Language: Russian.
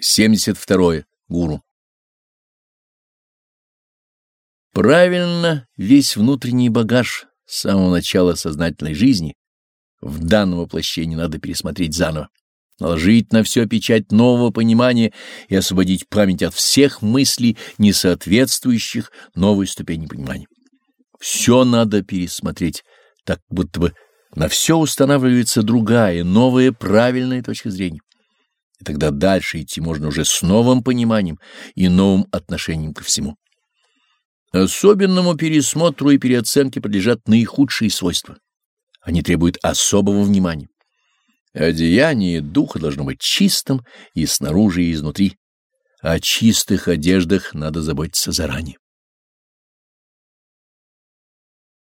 72. Гуру. Правильно, весь внутренний багаж с самого начала сознательной жизни в данном воплощении надо пересмотреть заново, наложить на все печать нового понимания и освободить память от всех мыслей, не соответствующих новой ступени понимания. Все надо пересмотреть, так будто бы на все устанавливается другая, новая, правильная точка зрения. И тогда дальше идти можно уже с новым пониманием и новым отношением ко всему. Особенному пересмотру и переоценке подлежат наихудшие свойства. Они требуют особого внимания. Одеяние духа должно быть чистым и снаружи, и изнутри. О чистых одеждах надо заботиться заранее.